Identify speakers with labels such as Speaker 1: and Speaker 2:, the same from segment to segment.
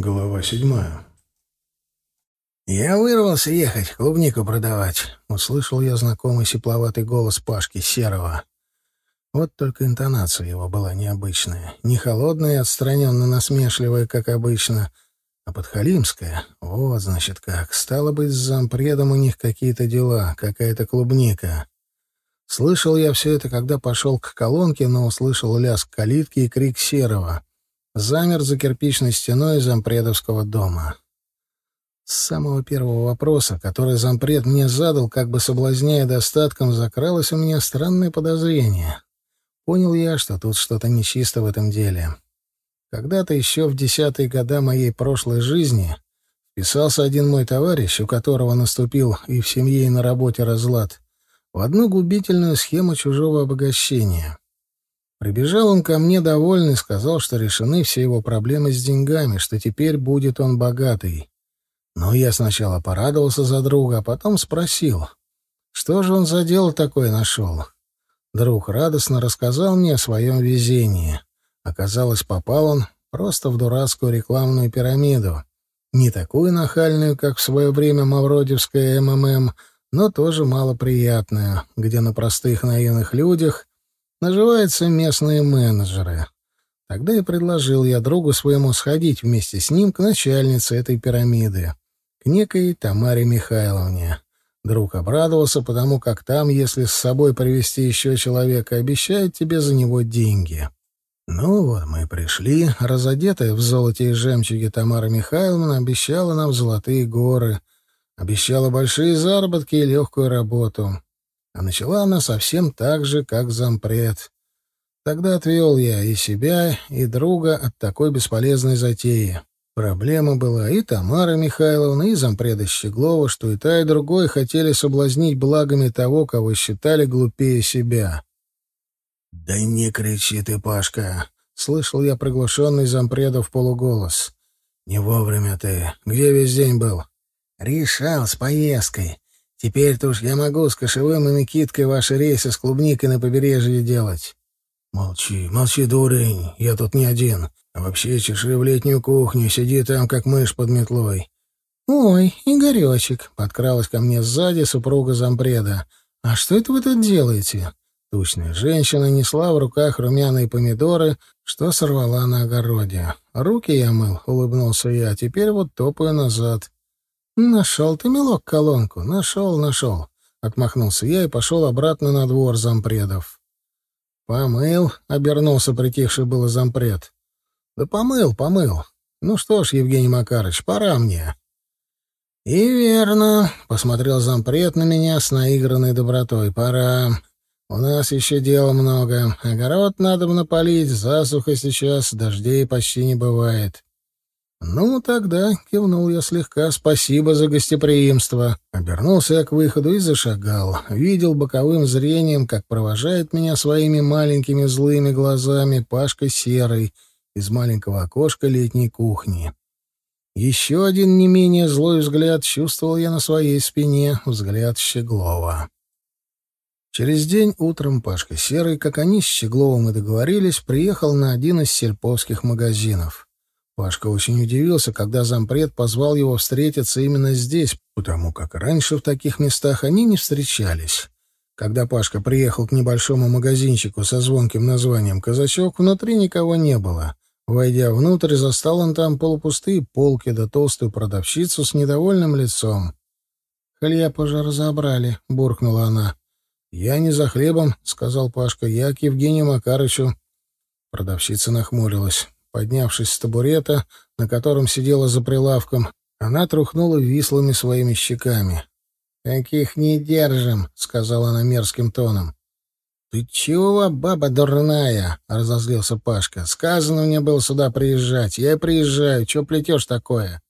Speaker 1: Глава седьмая.
Speaker 2: «Я вырвался ехать, клубнику продавать», — услышал я знакомый сепловатый голос Пашки Серого. Вот только интонация его была необычная. Не холодная и отстраненно насмешливая, как обычно, а подхалимская. Вот, значит, как. Стало быть, с зампредом у них какие-то дела, какая-то клубника. Слышал я все это, когда пошел к колонке, но услышал лязг калитки и крик Серого — замер за кирпичной стеной зампредовского дома. С самого первого вопроса, который зампред мне задал, как бы соблазняя достатком, закралось у меня странное подозрение. Понял я, что тут что-то нечисто в этом деле. Когда-то еще в десятые года моей прошлой жизни писался один мой товарищ, у которого наступил и в семье, и на работе разлад, в одну губительную схему чужого обогащения. Прибежал он ко мне довольный, сказал, что решены все его проблемы с деньгами, что теперь будет он богатый. Но я сначала порадовался за друга, а потом спросил, что же он за дело такое нашел. Друг радостно рассказал мне о своем везении. Оказалось, попал он просто в дурацкую рекламную пирамиду. Не такую нахальную, как в свое время Мавродевская МММ, но тоже малоприятную, где на простых наивных людях наживаются местные менеджеры. Тогда и предложил я другу своему сходить вместе с ним к начальнице этой пирамиды, к некой Тамаре Михайловне. Друг обрадовался, потому как там, если с собой привести еще человека, обещают тебе за него деньги. Ну вот, мы пришли. Разодетая в золоте и жемчуге Тамара Михайловна обещала нам золотые горы, обещала большие заработки и легкую работу. А начала она совсем так же, как зампред. Тогда отвел я и себя, и друга от такой бесполезной затеи. Проблема была и Тамара Михайловна, и зампреда Щеглова, что и та, и другой хотели соблазнить благами того, кого считали глупее себя. «Да не кричи ты, Пашка!» — слышал я приглушенный зампредов полуголос. «Не вовремя ты. Где весь день был?» «Решал с поездкой. Теперь-то уж я могу с кошевым и Микиткой ваши рейсы с клубникой на побережье делать. Молчи, молчи, дурень, я тут не один. А вообще чеши в летнюю кухню, сиди там, как мышь под метлой. Ой, Игоречек, подкралась ко мне сзади супруга зампреда. А что это вы тут делаете? Тучная женщина несла в руках румяные помидоры, что сорвала на огороде. Руки я мыл, улыбнулся я, теперь вот топаю назад. «Нашел ты, милок, колонку. Нашел, нашел». Отмахнулся я и пошел обратно на двор зампредов. «Помыл», — обернулся притихший было зампред. «Да помыл, помыл. Ну что ж, Евгений Макарович, пора мне». «И верно», — посмотрел зампред на меня с наигранной добротой. «Пора. У нас еще дела много. Огород надо напалить, засуха сейчас, дождей почти не бывает. «Ну, тогда», — кивнул я слегка, — «спасибо за гостеприимство». Обернулся я к выходу и зашагал. Видел боковым зрением, как провожает меня своими маленькими злыми глазами Пашка Серый из маленького окошка летней кухни. Еще один не менее злой взгляд чувствовал я на своей спине, взгляд Щеглова. Через день утром Пашка Серый, как они с Щегловым и договорились, приехал на один из сельповских магазинов. Пашка очень удивился, когда зампред позвал его встретиться именно здесь, потому как раньше в таких местах они не встречались. Когда Пашка приехал к небольшому магазинчику со звонким названием «Казачок», внутри никого не было. Войдя внутрь, застал он там полупустые полки да толстую продавщицу с недовольным лицом. «Хлеб уже разобрали», — буркнула она. «Я не за хлебом», — сказал Пашка, — «я к Евгению Макарычу». Продавщица нахмурилась. Поднявшись с табурета, на котором сидела за прилавком, она трухнула вислыми своими щеками. «Таких не держим», — сказала она мерзким тоном. «Ты чего, баба дурная?» — разозлился Пашка. «Сказано мне было сюда приезжать. Я и приезжаю. Чего плетешь такое?»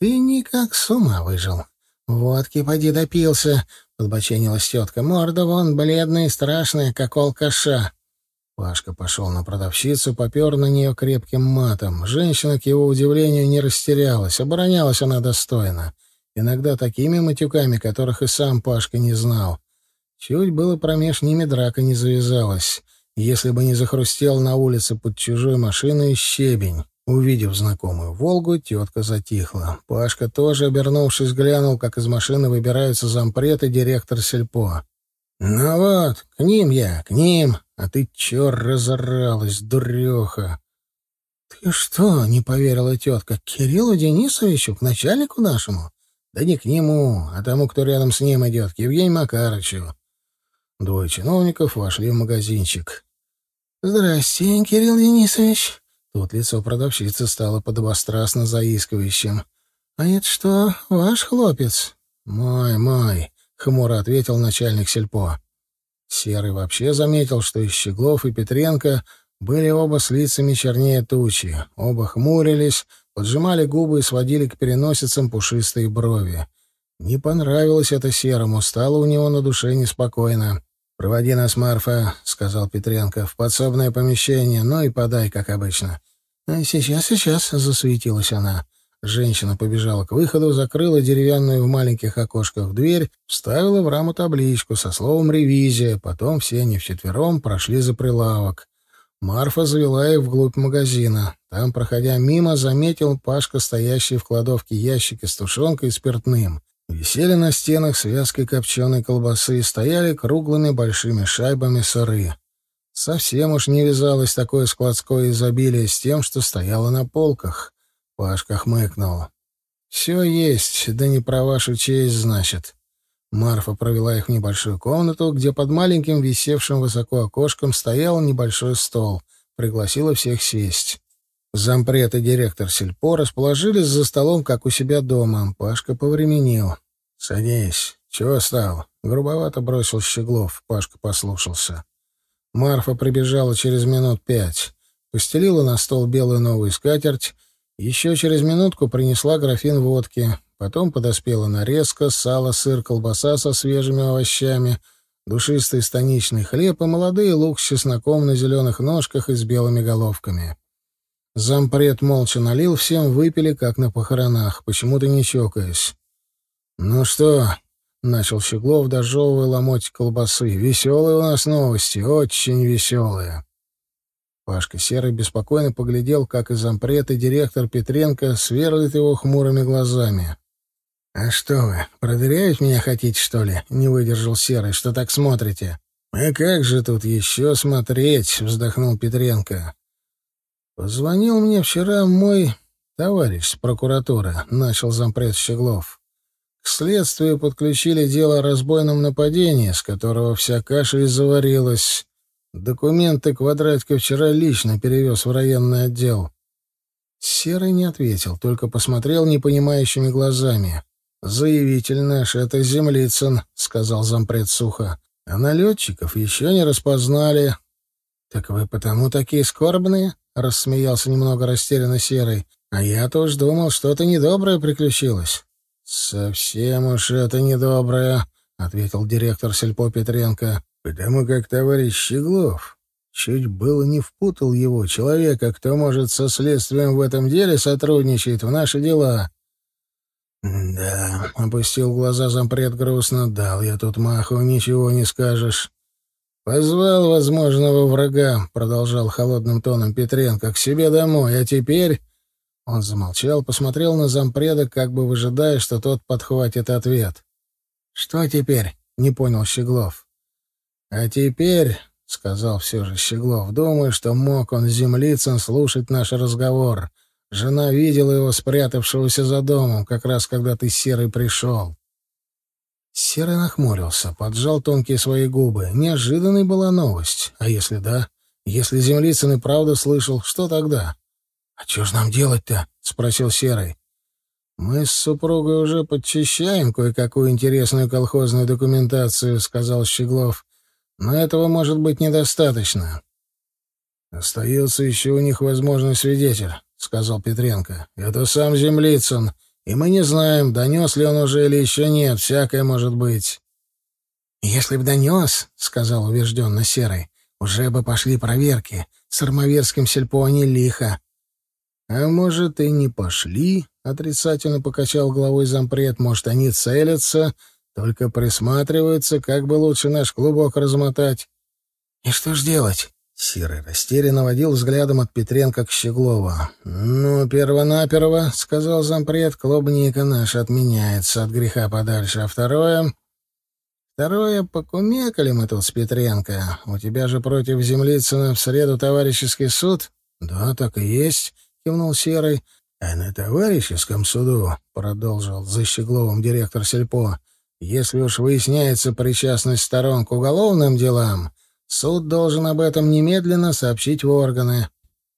Speaker 2: «Ты никак с ума выжил. Водки поди допился», — подбоченилась тетка. «Морда вон бледная и страшная, как алкаша. Пашка пошел на продавщицу, попер на нее крепким матом. Женщина, к его удивлению, не растерялась. Оборонялась она достойно. Иногда такими матюками, которых и сам Пашка не знал. Чуть было промеж ними драка не завязалась, если бы не захрустел на улице под чужой машиной щебень. Увидев знакомую «Волгу», тетка затихла. Пашка тоже, обернувшись, глянул, как из машины выбираются зампред и директор сельпо. «Ну вот, к ним я, к ним, а ты чё разоралась, дуреха?» «Ты что?» — не поверила тетка. «К Кириллу Денисовичу, к начальнику нашему?» «Да не к нему, а тому, кто рядом с ним идет, к Евгению Макарычу». Двое чиновников вошли в магазинчик. «Здрасте, Кирилл Денисович». Тут лицо продавщицы стало подобострастно заискивающим. «А это что, ваш хлопец?» «Мой, мой», — хмуро ответил начальник сельпо. Серый вообще заметил, что и Щеглов, и Петренко были оба с лицами чернее тучи. Оба хмурились, поджимали губы и сводили к переносицам пушистые брови. Не понравилось это Серому, стало у него на душе неспокойно. «Проводи нас, Марфа», — сказал Петренко, — «в подсобное помещение, ну и подай, как обычно». «А «Сейчас, сейчас», — засуетилась она. Женщина побежала к выходу, закрыла деревянную в маленьких окошках дверь, вставила в раму табличку со словом «ревизия», потом все они вчетвером прошли за прилавок. Марфа завела их вглубь магазина. Там, проходя мимо, заметил Пашка стоящий в кладовке ящики с тушенкой и спиртным. Висели на стенах связки копченой колбасы и стояли круглыми большими шайбами сыры. Совсем уж не вязалось такое складское изобилие с тем, что стояло на полках. Пашка хмыкнул. «Все есть, да не про вашу честь, значит». Марфа провела их в небольшую комнату, где под маленьким висевшим высоко окошком стоял небольшой стол. Пригласила всех сесть. Зампред и директор сельпо расположились за столом, как у себя дома. Пашка повременил. «Садись. Чего стал?» Грубовато бросил Щеглов. Пашка послушался. Марфа прибежала через минут пять. Постелила на стол белую новую скатерть. Еще через минутку принесла графин водки. Потом подоспела нарезка, сало, сыр, колбаса со свежими овощами, душистый станичный хлеб и молодые лук с чесноком на зеленых ножках и с белыми головками. Зампред молча налил, всем выпили, как на похоронах, почему-то не чокаясь. «Ну что?» — начал Щеглов, дожевывая ломоть колбасы. «Веселые у нас новости, очень веселые». Пашка Серый беспокойно поглядел, как и зампред, и директор Петренко сверлит его хмурыми глазами. «А что вы, проверять меня хотите, что ли?» — не выдержал Серый. «Что так смотрите?» «А как же тут еще смотреть?» — вздохнул Петренко. «Позвонил мне вчера мой товарищ с прокуратуры», — начал зампред Щеглов. «К следствию подключили дело о разбойном нападении, с которого вся каша и заварилась. Документы Квадратько вчера лично перевез в районный отдел». Серый не ответил, только посмотрел непонимающими глазами. «Заявитель наш — это Землицын», — сказал зампред сухо. «А налетчиков еще не распознали». «Так вы потому такие скорбные?» — рассмеялся немного растерянно Серый. «А я-то уж думал, что-то недоброе приключилось». «Совсем уж это недоброе», — ответил директор сельпо Петренко. «Потому как товарищ Щеглов чуть было не впутал его, человека, кто, может, со следствием в этом деле сотрудничает в наши дела». «Да», — опустил глаза зампред грустно, — «дал я тут маху, ничего не скажешь». «Позвал возможного врага», — продолжал холодным тоном Петренко, — «к себе домой, а теперь...» Он замолчал, посмотрел на зампреда, как бы выжидая, что тот подхватит ответ. «Что теперь?» — не понял Щеглов. «А теперь...» — сказал все же Щеглов. «Думаю, что мог он, землицын, слушать наш разговор. Жена видела его спрятавшегося за домом, как раз когда ты, Серый, пришел. Серый нахмурился, поджал тонкие свои губы. Неожиданной была новость. А если да? Если Землицын и правда слышал, что тогда? — А что ж нам делать-то? — спросил Серый. — Мы с супругой уже подчищаем кое-какую интересную колхозную документацию, — сказал Щеглов. — Но этого может быть недостаточно. Остается еще у них возможный свидетель. — сказал Петренко. — Это сам Землицын, и мы не знаем, донес ли он уже или еще нет, всякое может быть. — Если б донес, — сказал убежденно Серый, — уже бы пошли проверки. С Армавирским сельпо они лихо. — А может, и не пошли, — отрицательно покачал головой зампред. — Может, они целятся, только присматриваются, как бы лучше наш клубок размотать. — И что ж делать? — Серый растерянно водил взглядом от Петренко к Щеглову. «Ну, первонаперво, — сказал зампред, — клубника наша отменяется от греха подальше, а второе...» «Второе, покумекали мы тут с Петренко. У тебя же против Землицына в среду товарищеский суд?» «Да, так и есть», — кивнул Серый. «А на товарищеском суду, — продолжил за Щегловым директор Сельпо, — если уж выясняется причастность сторон к уголовным делам, суд должен об этом немедленно сообщить в органы».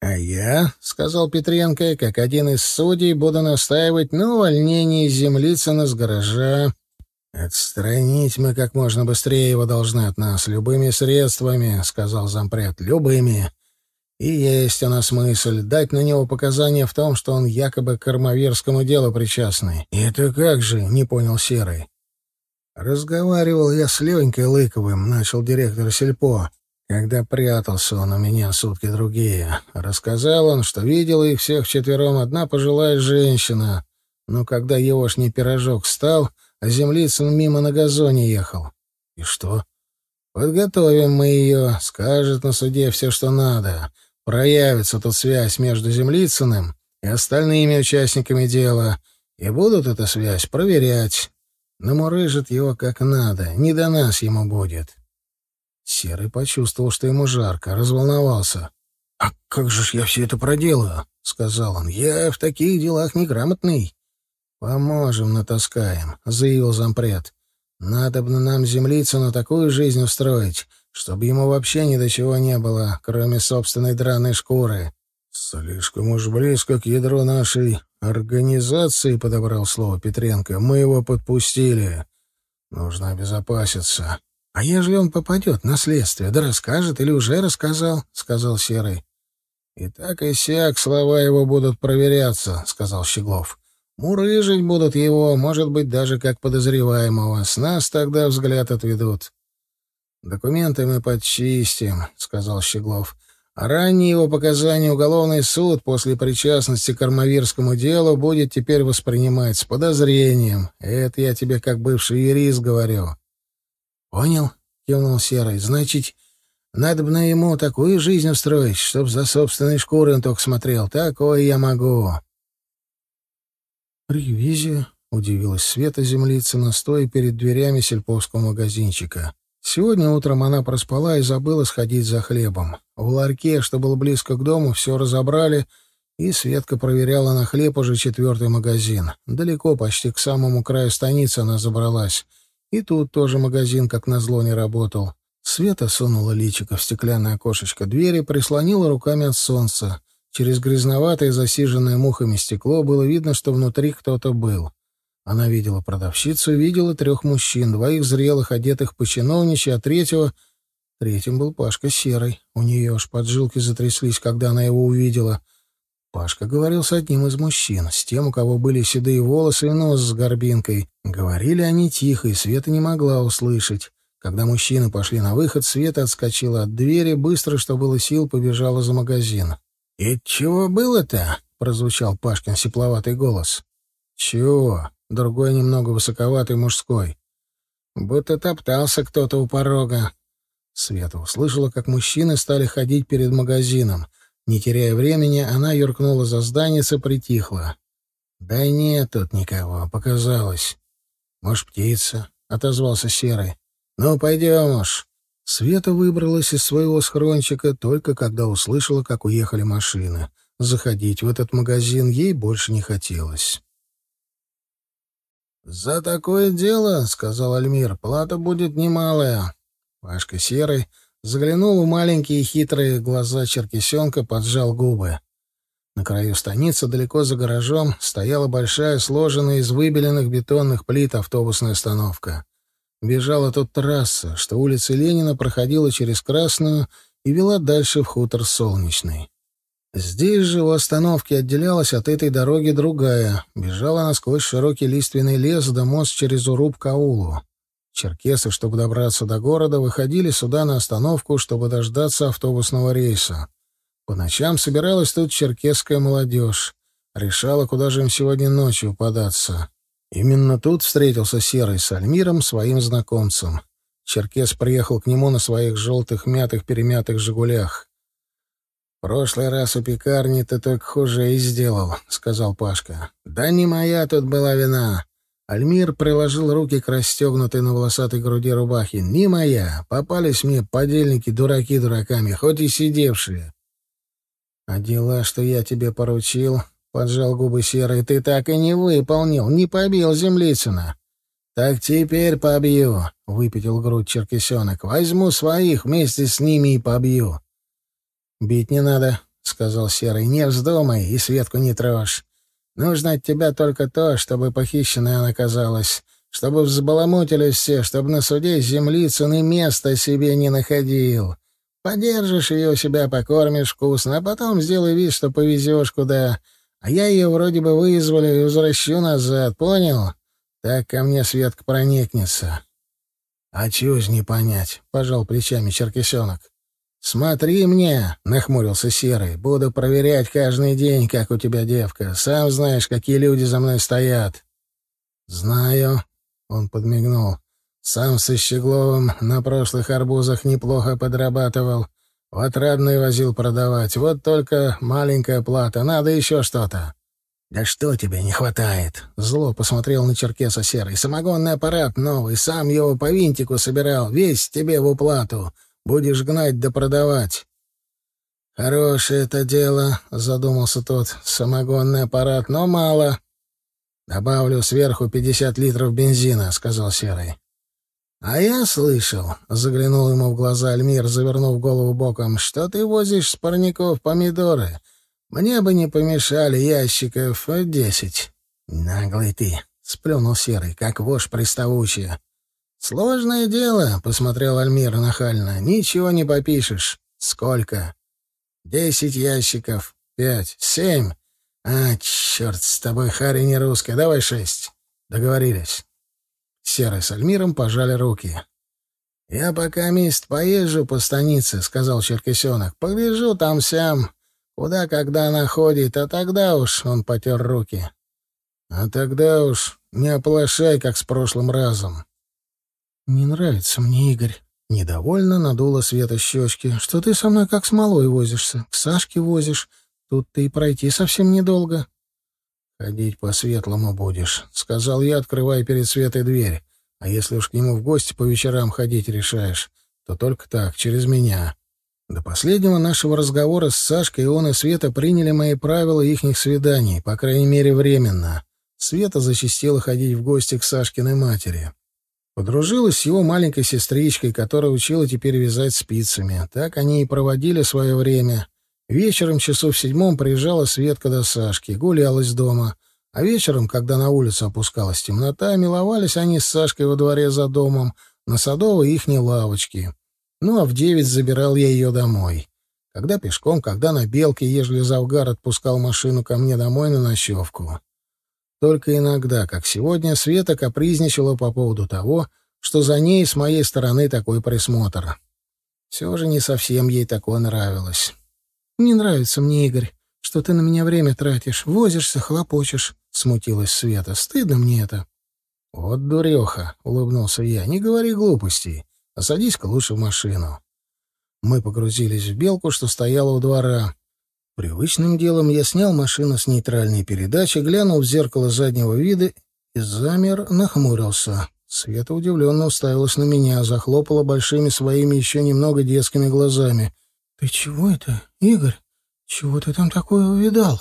Speaker 2: «А я, — сказал Петренко, — как один из судей буду настаивать на увольнении Землицына с гаража. Отстранить мы как можно быстрее его должны от нас, любыми средствами, — сказал зампред, — любыми. И есть у нас мысль дать на него показания в том, что он якобы к армавирскому делу причастный. Это как же, не понял Серый. Разговаривал я с Ленькой Лыковым, начал директор Сельпо, когда прятался он у меня сутки другие. Рассказал он, что видел их всех четвером одна пожилая женщина, но когда егошний пирожок стал, а землицын мимо на газоне ехал. И что? Подготовим мы ее, скажет на суде все, что надо. Проявится тут связь между Землицыным и остальными участниками дела, и будут эту связь проверять. Намурыжит его как надо, не до нас ему будет. Серый почувствовал, что ему жарко, разволновался. — А как же ж я все это проделаю? — сказал он. — Я в таких делах неграмотный. — Поможем, натаскаем, — заявил зампред. — Надо бы нам землицу такую жизнь устроить, чтобы ему вообще ни до чего не было, кроме собственной драной шкуры. Слишком уж близко к ядру нашей организации, подобрал слово Петренко. Мы его подпустили. Нужно обезопаситься. А ежели он попадет на следствие, да расскажет или уже рассказал, сказал Серый. И так и сяк слова его будут проверяться, сказал Щеглов. Мурыжить будут его, может быть, даже как подозреваемого. С нас тогда взгляд отведут. «Документы мы подчистим», — сказал Щеглов. «А ранние его показания уголовный суд после причастности к армавирскому делу будет теперь воспринимать с подозрением. Это я тебе как бывший юрист говорю». «Понял?» — кивнул Серый. «Значит, надо бы на ему такую жизнь устроить, чтоб за собственной шкурой он только смотрел. Такое я могу». «Ревизия», — удивилась Света Землицына, стоя перед дверями сельповского магазинчика. Сегодня утром она проспала и забыла сходить за хлебом. В ларьке, что был близко к дому, все разобрали, и Светка проверяла на хлеб уже четвертый магазин. Далеко, почти к самому краю станицы она забралась. И тут тоже магазин, как назло, не работал. Света сунула личико в стеклянное окошечко двери, прислонила руками от солнца. Через грязноватое, засиженное мухами стекло было видно, что внутри кто-то был. Она видела продавщицу, видела трех мужчин, двоих зрелых, одетых по чиновничьи, а третьего... Третьим был Пашка Серый. У нее аж поджилки затряслись, когда она его увидела. Пашка говорил с одним из мужчин, с тем, у кого были седые волосы и нос с горбинкой. Говорили они тихо, и Света не могла услышать. Когда мужчины пошли на выход, Света отскочила от двери, быстро, что было сил, побежала за магазин. «И чего было-то?» — прозвучал Пашкин сепловатый голос. «Чего?» Другой немного высоковатый мужской. Будто топтался кто-то у порога. Света услышала, как мужчины стали ходить перед магазином. Не теряя времени, она юркнула за здание и притихла. «Да нет тут никого, показалось». «Может, птица?» — отозвался Серый. «Ну, пойдем уж». Света выбралась из своего схрончика только когда услышала, как уехали машины. Заходить в этот магазин ей больше не хотелось. «За такое дело, — сказал Альмир, — плата будет немалая». Пашка Серый заглянул в маленькие хитрые глаза черкесенка, поджал губы. На краю станицы, далеко за гаражом, стояла большая, сложенная из выбеленных бетонных плит автобусная остановка. Бежала тут трасса, что улица Ленина проходила через Красную и вела дальше в хутор Солнечный. Здесь же у остановки отделялась от этой дороги другая. Бежала насквозь широкий лиственный лес да мост через уруб к аулу. Черкесы, чтобы добраться до города, выходили сюда на остановку, чтобы дождаться автобусного рейса. По ночам собиралась тут черкесская молодежь. Решала, куда же им сегодня ночью податься. Именно тут встретился Серый с Альмиром, своим знакомцем. Черкес приехал к нему на своих желтых, мятых-перемятых «Жигулях». «Прошлый раз у пекарни ты только хуже и сделал», — сказал Пашка. «Да не моя тут была вина». Альмир приложил руки к расстегнутой на волосатой груди рубахе. «Не моя. Попались мне подельники, дураки дураками, хоть и сидевшие». «А дела, что я тебе поручил, Поджал губы серый. Ты так и не выполнил, не побил землицына. Так теперь побью, выпятил грудь черкесенок. Возьму своих вместе с ними и побью. Бить не надо, сказал серый. Не вздумай и Светку не трожь. Нужно от тебя только то, чтобы похищенная она казалась, чтобы взбаламутили все, чтобы на суде землицын и места себе не находил. Подержишь ее у себя, покормишь вкусно, а потом сделай вид, что повезешь куда, а я ее вроде бы вызвали и возвращу назад, понял? Так ко мне Светка проникнется. — А чушь не понять, — пожал плечами черкесенок. — Смотри мне, — нахмурился Серый, — буду проверять каждый день, как у тебя девка. Сам знаешь, какие люди за мной стоят. — Знаю, — он подмигнул. — Сам со Щегловым на прошлых арбузах неплохо подрабатывал. В отрадный возил продавать. Вот только маленькая плата. Надо еще что-то. «Да что тебе не хватает?» Зло посмотрел на Черкеса Серый. «Самогонный аппарат новый. Сам его по винтику собирал. Весь тебе в уплату. Будешь гнать да продавать». «Хорошее это дело», — задумался тот. «Самогонный аппарат, но мало». «Добавлю сверху пятьдесят литров бензина», — сказал Серый. «А я слышал», — заглянул ему в глаза Альмир, завернув голову боком, — «что ты возишь с парников помидоры. Мне бы не помешали ящиков десять». «Наглый ты», — сплюнул Серый, как вошь приставучая. «Сложное дело», — посмотрел Альмир нахально. «Ничего не попишешь. Сколько?» «Десять ящиков. Пять. Семь. А, черт, с тобой Харри не русская. Давай шесть. Договорились». Серый с Альмиром пожали руки. «Я пока мест поезжу по станице», — сказал Черкесенок. «Погляжу там-сям, куда когда она ходит, а тогда уж...» — он потер руки. «А тогда уж не оплошай, как с прошлым разом». «Не нравится мне, Игорь». Недовольно надула Света щечки. «Что ты со мной как с малой возишься? К Сашке возишь. Тут ты и пройти совсем недолго». «Ходить по-светлому будешь», — сказал я, открывая перед Светой дверь. «А если уж к нему в гости по вечерам ходить решаешь, то только так, через меня». До последнего нашего разговора с Сашкой он и Света приняли мои правила ихних свиданий, по крайней мере, временно. Света зачастила ходить в гости к Сашкиной матери. Подружилась с его маленькой сестричкой, которая учила теперь вязать спицами. Так они и проводили свое время. Вечером часов в седьмом приезжала Светка до Сашки, гулялась дома. А вечером, когда на улицу опускалась темнота, миловались они с Сашкой во дворе за домом, на садовой ихней лавочке. Ну, а в девять забирал я ее домой. Когда пешком, когда на белке, ежели Завгар отпускал машину ко мне домой на ночевку. Только иногда, как сегодня, Света капризничала по поводу того, что за ней с моей стороны такой присмотр. Все же не совсем ей такое нравилось. «Не нравится мне, Игорь, что ты на меня время тратишь, возишься, хлопочешь», — смутилась Света. «Стыдно мне это». «Вот дуреха», — улыбнулся я, — «не говори глупостей, а садись-ка лучше в машину». Мы погрузились в белку, что стояла у двора. Привычным делом я снял машину с нейтральной передачи, глянул в зеркало заднего вида и замер, нахмурился. Света удивленно уставилась на меня, захлопала большими своими еще немного детскими глазами. «Ты чего это, Игорь? Чего ты там такое увидал?»